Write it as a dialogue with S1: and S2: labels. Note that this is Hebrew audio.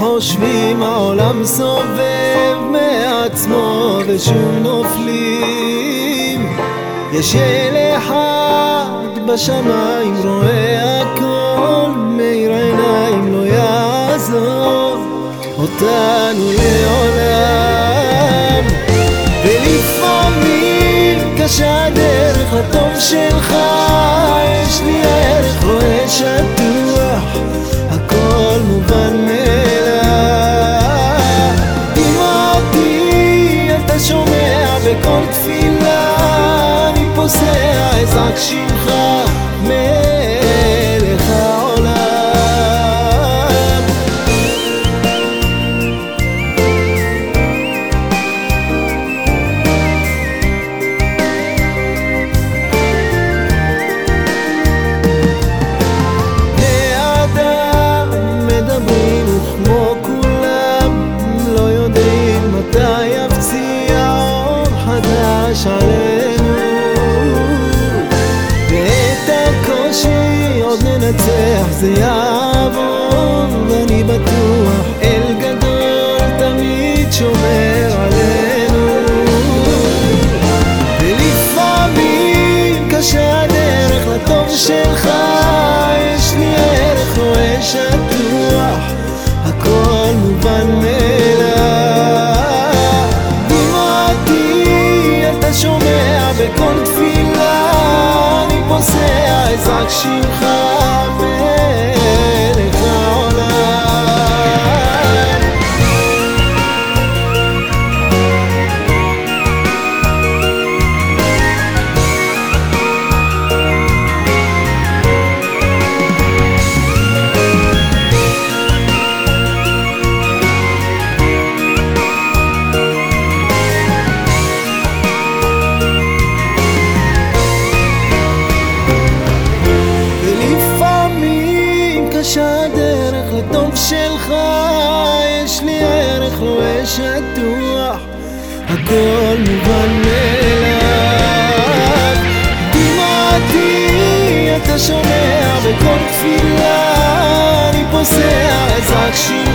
S1: חושבים העולם סובב מעצמו ושוב נופלים. יש אל אחד בשמיים רואה הכל מאיר עיניים לא יעזוב אותנו לעולם. ולפעמים קשה הדרך לטוב שלך יש לי ערך רואה שטוח בכל תפילה אני פוסע אזעק שמך עלינו ואת הקושי עוד ננצח זה יעבור ואני בטוח אל גדול תמיד שומר עלינו. ולפעמים קשה הדרך לטוב שלך יש לי ערך רואה שטוח הכל מובן מאליו עושה אי זק ולפעמים קשה הדרך לטוב שלך יש לי ערך לא שטוח הכל מובן מאליו. דמעתי אתה שומע בכל תפילה אני פוסע אזעק שמך